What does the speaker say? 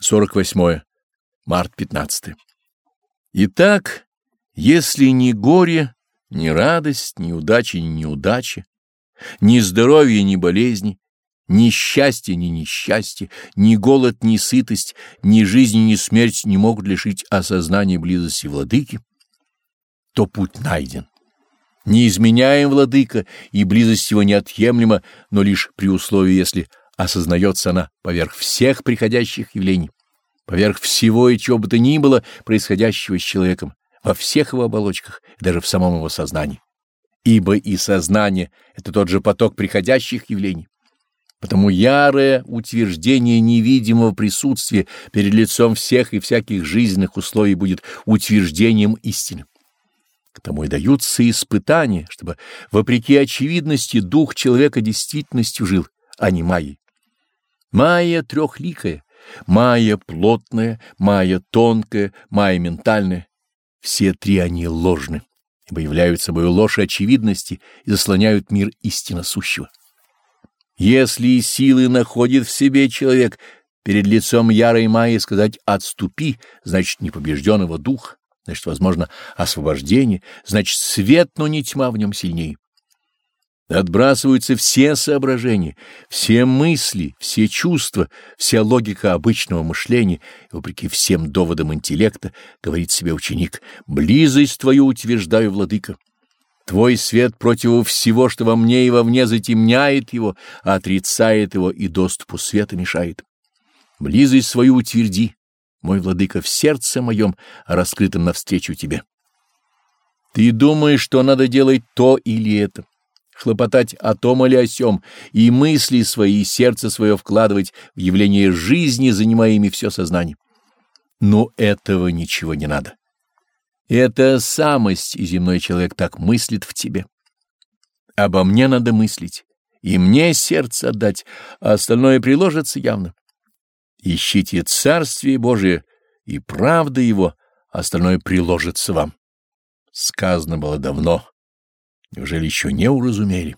48. Март 15. Итак, если ни горе, ни радость, ни удача, ни неудача, ни здоровье, ни болезни, ни счастье, ни несчастье, ни голод, ни сытость, ни жизнь, ни смерть не могут лишить осознания близости владыки, то путь найден. Не изменяем владыка, и близость его неотъемлема, но лишь при условии, если осознается она поверх всех приходящих явлений, поверх всего и чего бы то ни было происходящего с человеком, во всех его оболочках, даже в самом его сознании. Ибо и сознание — это тот же поток приходящих явлений. Потому ярое утверждение невидимого присутствия перед лицом всех и всяких жизненных условий будет утверждением истины. К тому и даются испытания, чтобы, вопреки очевидности, дух человека действительностью жил, а не майей. Майя трехликая, майя плотная, майя тонкая, майя ментальная. Все три они ложны, ибо являются собой ложь очевидности и заслоняют мир истинно сущего. Если силы находит в себе человек перед лицом ярой майи сказать «отступи», значит, непобежденного духа, значит, возможно, освобождение, значит, свет, но не тьма в нем сильнее. Отбрасываются все соображения, все мысли, все чувства, вся логика обычного мышления, и, вопреки всем доводам интеллекта, говорит себе ученик, «Близость твою утверждаю, владыка». Твой свет против всего, что во мне и вовне затемняет его, отрицает его и доступу света мешает. Близость свою утверди, мой владыка, в сердце моем, раскрытом навстречу тебе. Ты думаешь, что надо делать то или это хлопотать о том или о сём, и мысли свои, и сердце свое вкладывать в явление жизни, занимая ими все сознание. Но этого ничего не надо. Это самость, и земной человек так мыслит в тебе. Обо мне надо мыслить, и мне сердце отдать, а остальное приложится явно. Ищите Царствие Божие и правда Его, остальное приложится вам. Сказано было давно. Неужели еще не уразумели?